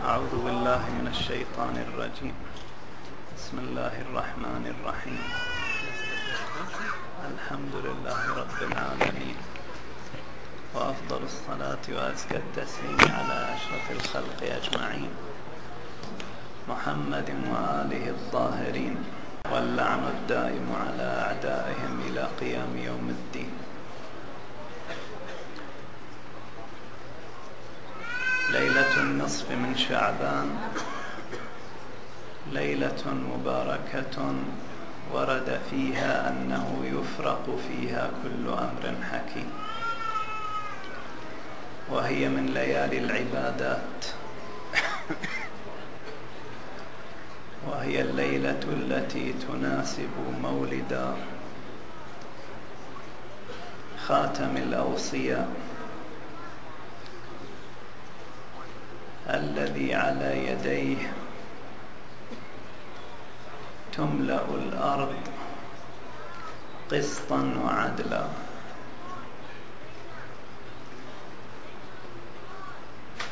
أعوذ بالله من الشيطان الرجيم. بسم الله الرحمن الرحيم. الحمد لله رب العالمين. وأفضل الصلاة وأزكى التسليم على أشرف الخلق أجمعين. محمد وآله الظاهرين واللعن الدائم على أعدائهم إلى قيام يوم الدين. ليلة النصف من شعبان. ليلة مباركة ورد فيها أنه يفرق فيها كل أمر حكيم. وهي من ليالي العبادات. وهي الليلة التي تناسب مولد خاتم الأوصياء. الذي على يديه تملأ الأرض قسطا وعدلا.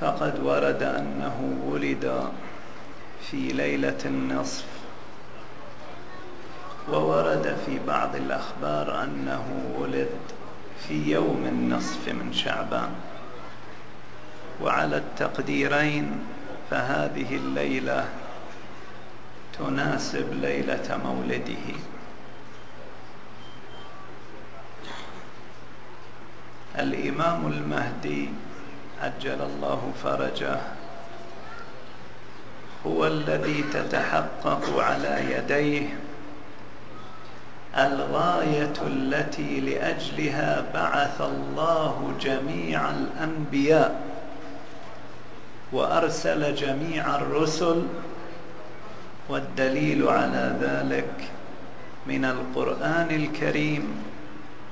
فقد ورد أنه ولد في ليلة النصف وورد في بعض الأخبار أنه ولد في يوم النصف من شعبان. وعلى التقديرين فهذه الليلة تناسب ليلة مولده. الإمام المهدي عجل الله فرجه هو الذي تتحقق على يديه الغاية التي لأجلها بعث الله جميع الأنبياء. وأرسل جميع الرسل والدليل على ذلك من القرآن الكريم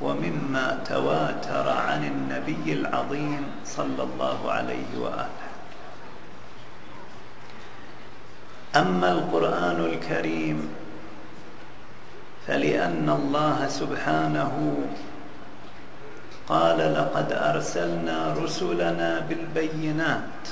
ومما تواتر عن النبي العظيم صلى الله عليه وآله. أما القرآن الكريم فلأن الله سبحانه قال لقد أرسلنا رسلنا بالبينات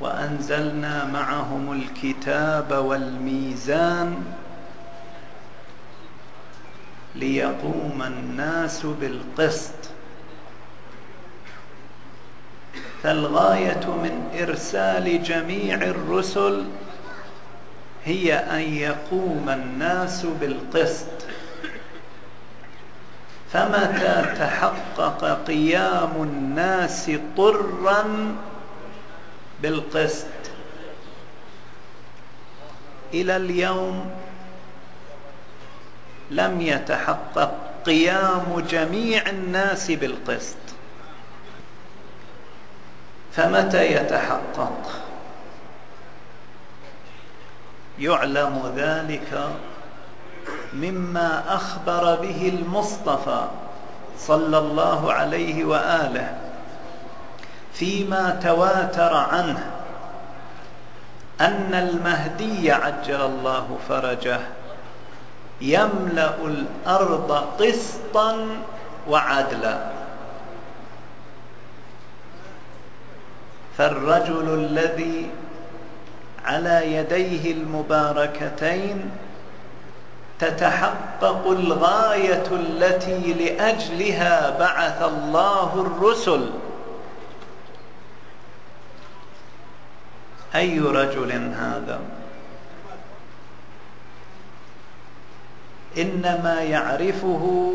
وأنزلنا معهم الكتاب والميزان ليقوم الناس بالقسط. فالغاية من إرسال جميع الرسل هي أن يقوم الناس بالقسط. فمتى تحقق قيام الناس طرا بالقسط. إلى اليوم لم يتحقق قيام جميع الناس بالقسط. فمتى يتحقق؟ يعلم ذلك مما أخبر به المصطفى صلى الله عليه وآله. فيما تواتر عنه أن المهدي عجل الله فرجه يملأ الأرض قسطا وعدلا. فالرجل الذي على يديه المباركتين تتحقق الغاية التي لأجلها بعث الله الرسل. أي رجل هذا؟ إنما يعرفه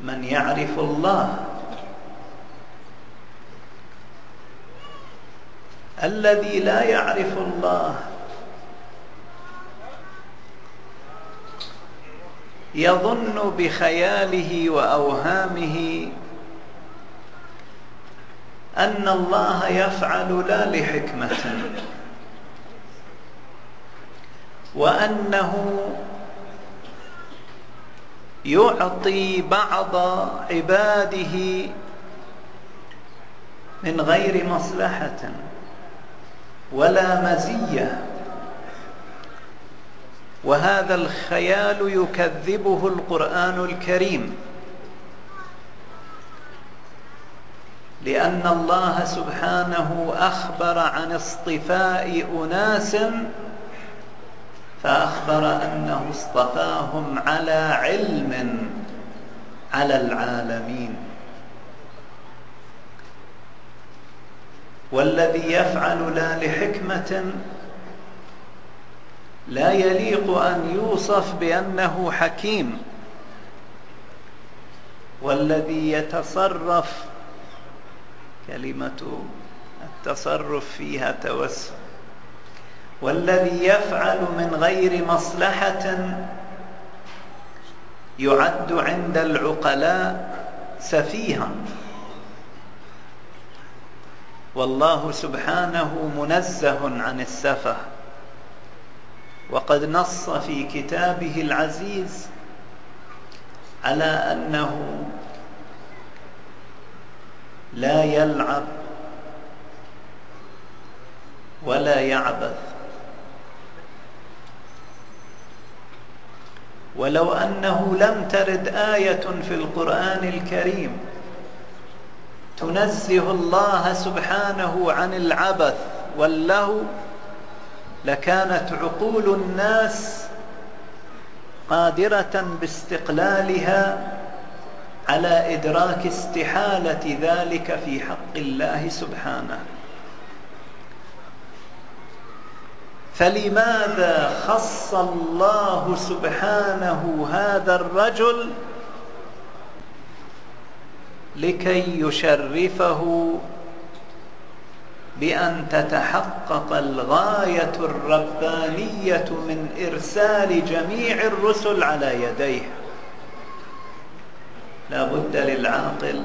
من يعرف الله. الذي لا يعرف الله يظن بخياله وأوهامه أن الله يفعل لا لحكمة. وأنه يعطي بعض عباده من غير مصلحة ولا مزية. وهذا الخيال يكذبه القرآن الكريم. لأن الله سبحانه أخبر عن اصطفاء أناس فأخبر أنه اصطفاهم على علم على العالمين. والذي يفعل لا لحكمة لا يليق أن يوصف بأنه حكيم. والذي يتصرف كلمة التصرف فيها توسع. والذي يفعل من غير مصلحة يعد عند العقلاء سفيها. والله سبحانه منزه عن السفه. وقد نص في كتابه العزيز على أنه لا يلعب ولا يعبث. ولو أنه لم ترد آية في القرآن الكريم تنزه الله سبحانه عن العبث واللهو لكانت عقول الناس قادرة باستقلالها على إدراك استحالة ذلك في حق الله سبحانه. فلماذا خص الله سبحانه هذا الرجل لكي يشرفه بأن تتحقق الغاية الربانية من إرسال جميع الرسل على يديه؟ لا بد للعاقل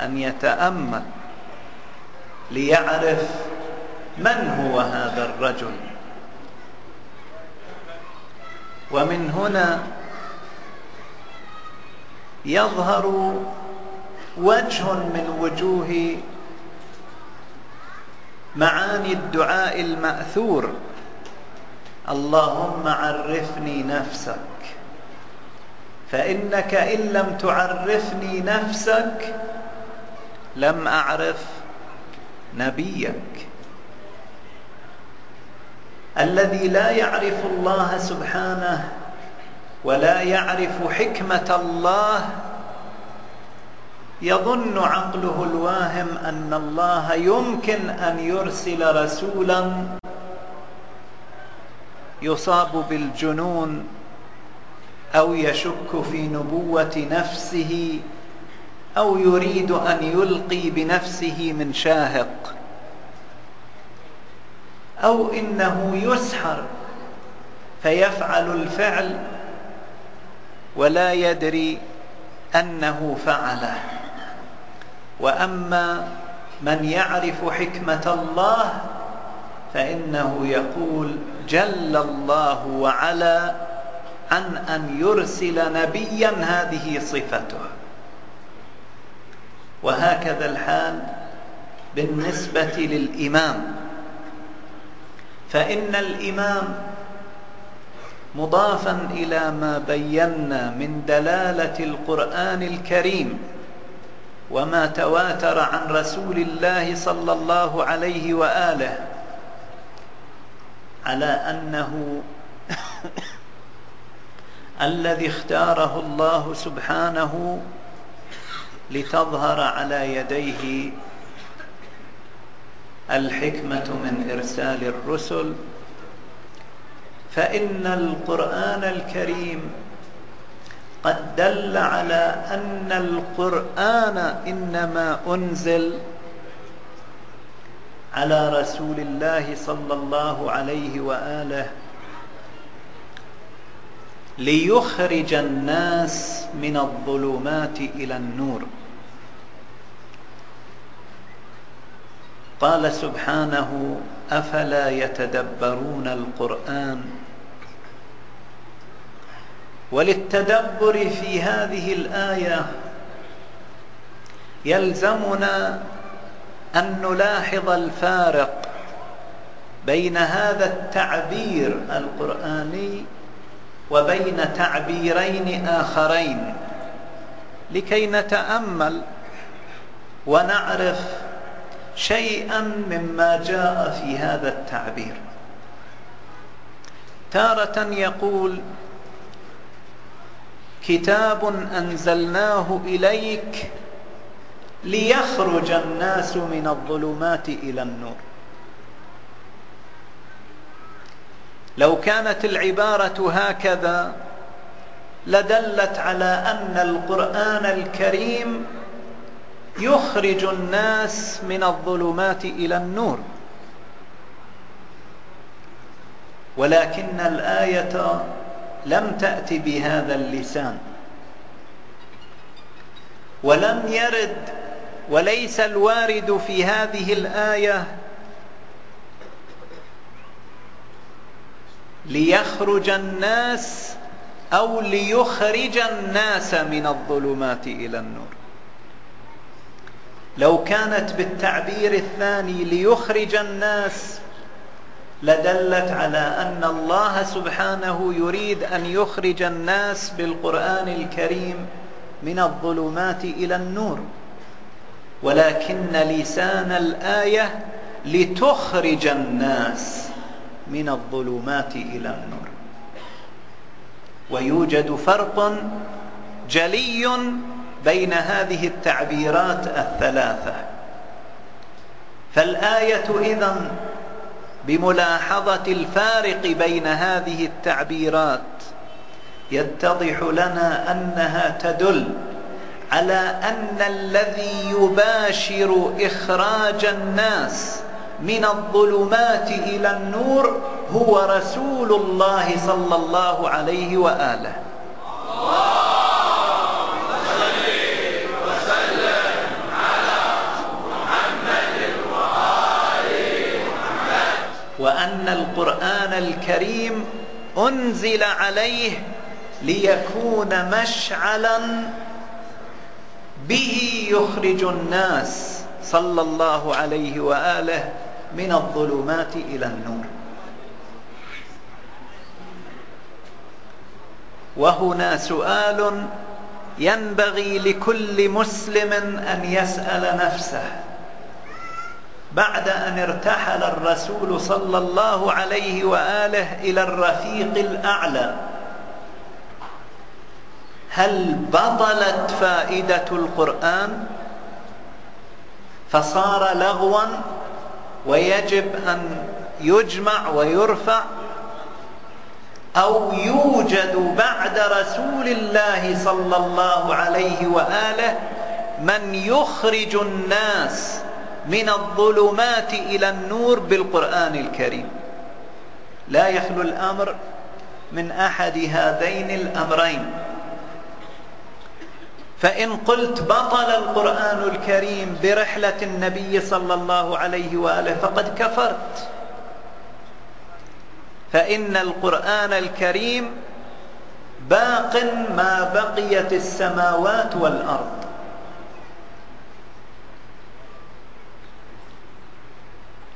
أن يتأمل ليعرف من هو هذا الرجل. ومن هنا يظهر وجه من وجوه معاني الدعاء المأثور. اللهم عرفني نفسك. فإنك إن لم تعرفني نفسك لم أعرف نبيك. الذي لا يعرف الله سبحانه ولا يعرف حكمة الله يظن عقله الواهم أن الله يمكن أن يرسل رسولا يصاب بالجنون أو يشك في نبوة نفسه أو يريد أن يلقي بنفسه من شاهق أو إنه يسحر فيفعل الفعل ولا يدري أنه فعله. وأما من يعرف حكمة الله فإنه يقول جل الله وعلا عن أن يرسل نبيا هذه صفته. وهكذا الحال بالنسبة للإمام. فإن الإمام مضافا إلى ما بينا من دلالة القرآن الكريم وما تواتر عن رسول الله صلى الله عليه وآله على أنه الذي اختاره الله سبحانه لتظهر على يديه الحكمة من إرسال الرسل. فإن القرآن الكريم قد دل على أن القرآن إنما أنزل على رسول الله صلى الله عليه وآله ليخرج الناس من الظلمات إلى النور. قال سبحانه أفلا يتدبرون القرآن؟ وللتدبر في هذه الآية يلزمنا أن نلاحظ الفارق بين هذا التعبير القرآني وبين تعبيرين آخرين لكي نتأمل ونعرف شيئا مما جاء في هذا التعبير. تارة يقول كتاب أنزلناه إليك ليخرج الناس من الظلمات إلى النور. لو كانت العبارة هكذا لدلت على أن القرآن الكريم يخرج الناس من الظلمات إلى النور. ولكن الآية لم تأت بهذا اللسان. ولم يرد وليس الوارد في هذه الآية ليخرج الناس أو ليخرج الناس من الظلمات إلى النور. لو كانت بالتعبير الثاني ليخرج الناس لدلت على أن الله سبحانه يريد أن يخرج الناس بالقرآن الكريم من الظلمات إلى النور. ولكن لسان الآية لتخرج الناس من الظلمات إلى النور. ويوجد فرق جلي بين هذه التعبيرات الثلاثة. فالآية إذن بملاحظة الفارق بين هذه التعبيرات يتضح لنا أنها تدل على أن الذي يباشر إخراج الناس من الظلمات إلى النور هو رسول الله صلى الله عليه وآله. وأن القرآن الكريم أنزل عليه ليكون مشعلا به يخرج الناس صلى الله عليه وآله من الظلمات إلى النور. وهنا سؤال ينبغي لكل مسلم أن يسأل نفسه. بعد أن ارتحل الرسول صلى الله عليه وآله إلى الرفيق الأعلى هل بطلت فائدة القرآن؟ فصار لغوا ويجب أن يجمع ويرفع أو يوجد بعد رسول الله صلى الله عليه وآله من يخرج الناس من الظلمات إلى النور بالقرآن الكريم. لا يخلو الأمر من أحد هذين الأمرين. فإن قلت بطل القرآن الكريم برحلة النبي صلى الله عليه وآله فقد كفرت. فإن القرآن الكريم باق ما بقيت السماوات والأرض.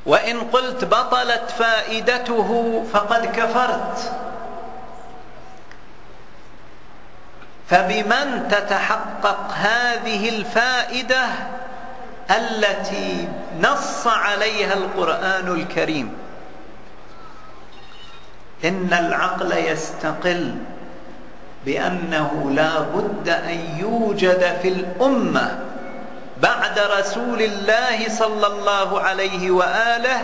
وإن قلت بطلت فائدته فقد كفرت. فبمن تتحقق هذه الفائدة التي نص عليها القرآن الكريم؟ إن العقل يستقل بأنه لا بد أن يوجد في الأمة بعد رسول الله صلى الله عليه وآله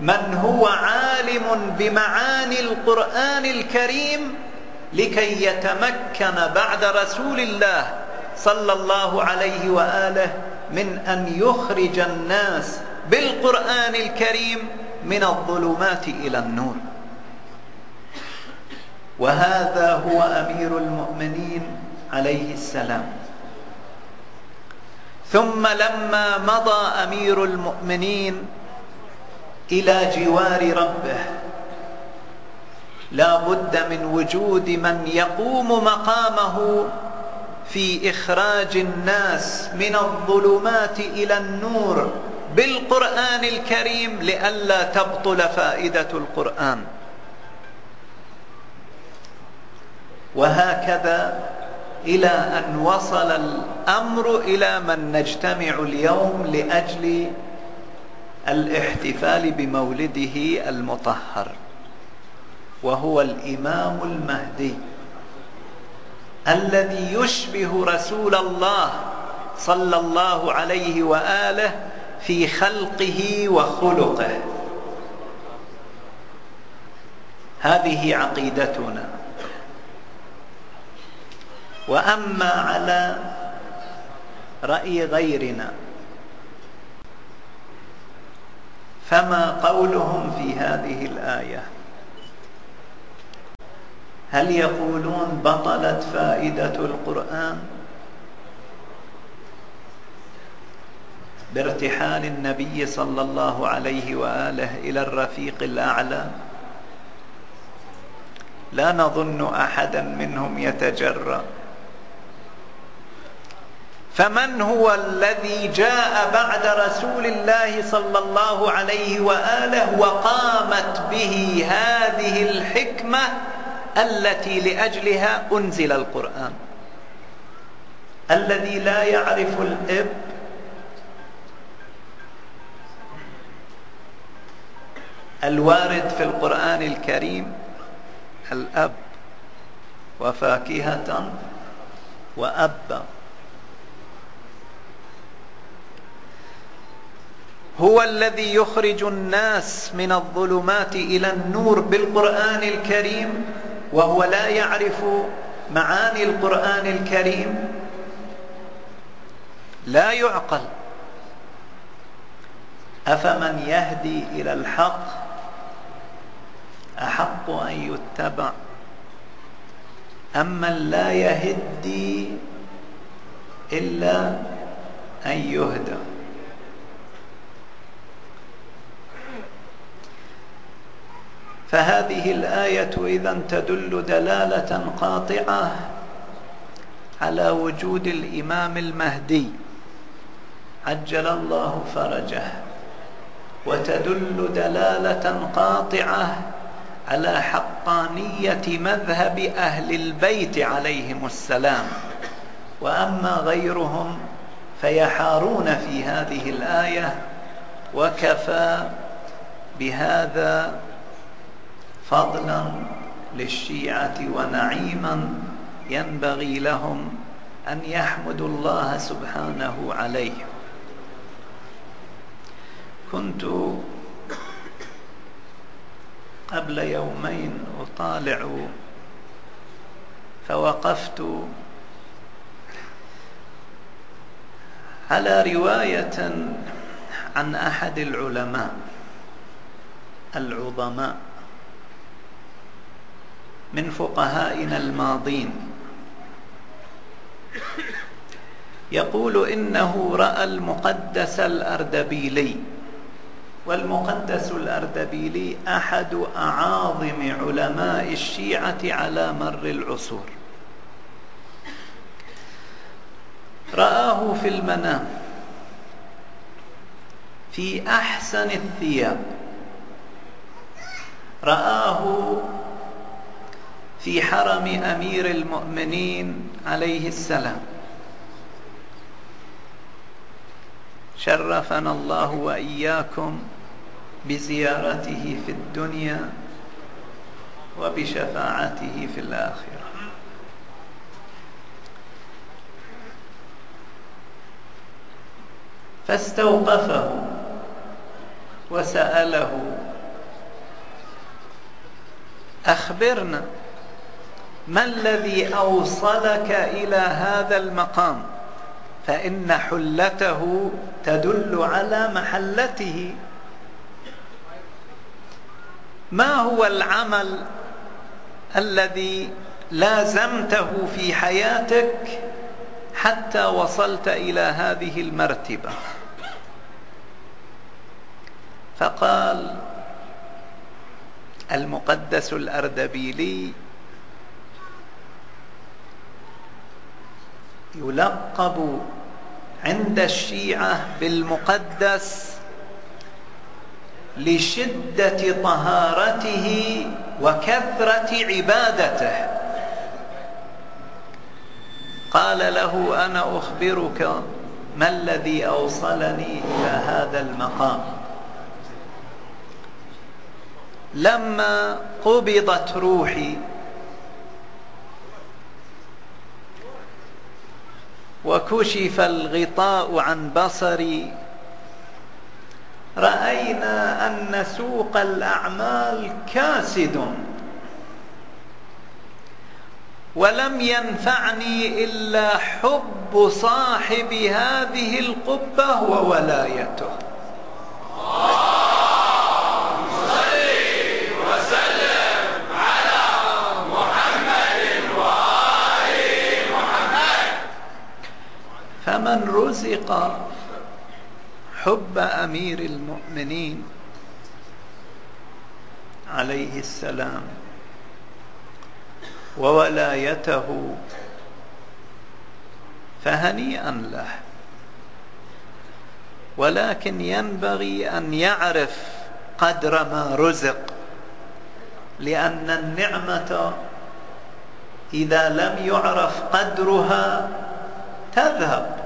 من هو عالم بمعاني القرآن الكريم لكي يتمكن بعد رسول الله صلى الله عليه وآله من أن يخرج الناس بالقرآن الكريم من الظلمات إلى النور. وهذا هو أمير المؤمنين عليه السلام. ثم لما مضى أمير المؤمنين إلى جوار ربه لا بد من وجود من يقوم مقامه في إخراج الناس من الظلمات إلى النور بالقرآن الكريم لئلا تبطل فائدة القرآن. وهكذا إلى أن وصل الأمر إلى من نجتمع اليوم لأجل الاحتفال بمولده المطهر. وهو الإمام المهدي الذي يشبه رسول الله صلى الله عليه وآله في خلقه وخلقه. هذه عقيدتنا. وأما على رأي غيرنا فما قولهم في هذه الآية؟ هل يقولون بطلت فائدة القرآن؟ بارتحال النبي صلى الله عليه وآله إلى الرفيق الأعلى. لا نظن أحدا منهم يتجرأ. فمن هو الذي جاء بعد رسول الله صلى الله عليه وآله وقامت به هذه الحكمة؟ التي لأجلها أنزل القرآن. الذي لا يعرف الإب. الوارد في القرآن الكريم الأب. وفاكهة. وابا هو الذي يخرج الناس من الظلمات إلى النور بالقرآن الكريم. وهو لا يعرف معاني القرآن الكريم. لا يعقل. أفمن يهدي إلى الحق أحق أن يتبع؟ اما لا يهدي إلا أن يهدى؟ فهذه الآية إذا تدل دلالة قاطعة على وجود الإمام المهدي. عجل الله فرجه. وتدل دلالة قاطعة على حقانية مذهب أهل البيت عليهم السلام. وأما غيرهم فيحارون في هذه الآية وكفى بهذا فضلا للشيعة ونعيما ينبغي لهم أن يحمدوا الله سبحانه عليه. كنت قبل يومين أطالع فوقفت على رواية عن أحد العلماء العظماء. من فقهائنا الماضين. يقول إنه رأى المقدس الأردبيلي والمقدس الأردبيلي أحد أعاظم علماء الشيعة على مر العصور. رآه في المنام في أحسن الثياب. رآه في حرم أمير المؤمنين عليه السلام. شرفنا الله وإياكم بزيارته في الدنيا وبشفاعته في الآخرة. فاستوقفه وسأله أخبرنا ما الذي أوصلك إلى هذا المقام؟ فإن حلته تدل على محلته. ما هو العمل الذي لازمته في حياتك حتى وصلت إلى هذه المرتبة؟ فقال المقدس الأردبيلي يلقب عند الشيعة بالمقدس لشدة طهارته وكثرة عبادته. قال له أنا أخبرك ما الذي أوصلني إلى هذا المقام. لما قبضت روحي وكشف الغطاء عن بصري. رأينا أن سوق الأعمال كاسد. ولم ينفعني إلا حب صاحب هذه القبة وولايته. رزق حب أمير المؤمنين عليه السلام وولايته فهنيئا له. ولكن ينبغي أن يعرف قدر ما رزق لأن النعمة إذا لم يعرف قدرها تذهب.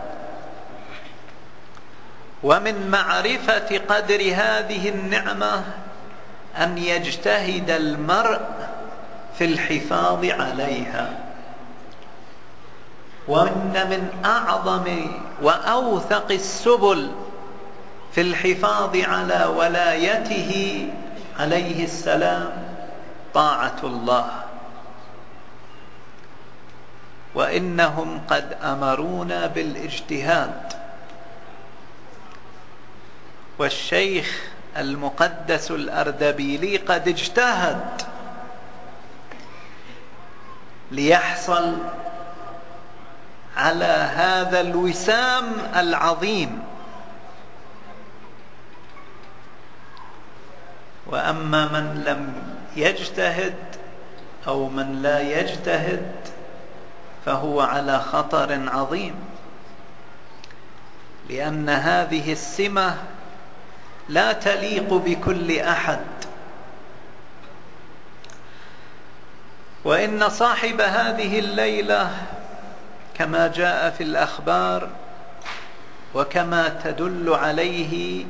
ومن معرفة قدر هذه النعمة أن يجتهد المرء في الحفاظ عليها. وإن من أعظم وأوثق السبل في الحفاظ على ولايته عليه السلام طاعة الله. وإنهم قد أمرونا بالإجتهاد. والشيخ المقدس الأردبيلي قد اجتهد ليحصل على هذا الوسام العظيم. وأما من لم يجتهد أو من لا يجتهد فهو على خطر عظيم لأن هذه السمة لا تليق بكل أحد. وإن صاحب هذه الليلة كما جاء في الأخبار وكما تدل عليه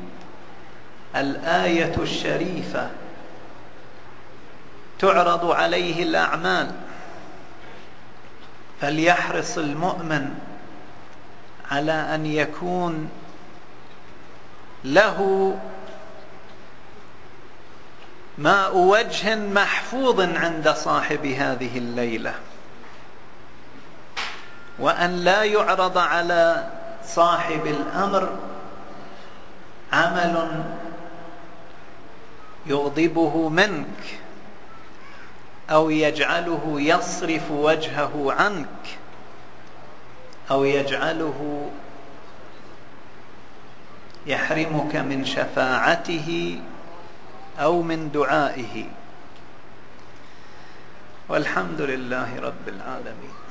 الآية الشريفة تعرض عليه الأعمال فليحرص المؤمن على أن يكون له ماء وجه محفوظ عند صاحب هذه الليلة. وأن لا يعرض على صاحب الأمر عمل يغضبه منك أو يجعله يصرف وجهه عنك أو يجعله يحرمك من شفاعته أو من دعائه. والحمد لله رب العالمين.